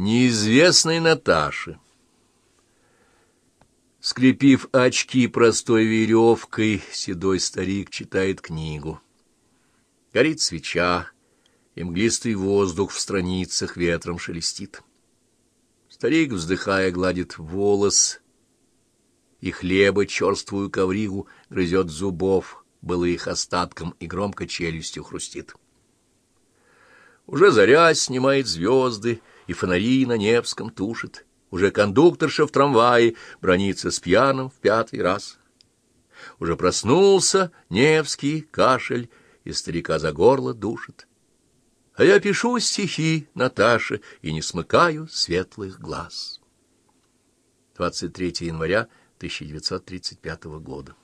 Неизвестной Наташи. Скрепив очки простой веревкой, седой старик читает книгу. Горит свеча, и мглистый воздух в страницах ветром шелестит. Старик, вздыхая, гладит волос, и хлеба черствую ковригу грызет зубов, было их остатком, и громко челюстью хрустит. Уже заря снимает звезды, и фонари на Невском тушит. Уже кондукторша в трамвае бронится с пьяным в пятый раз. Уже проснулся Невский кашель, и старика за горло душит. А я пишу стихи Наташе и не смыкаю светлых глаз. 23 января 1935 года.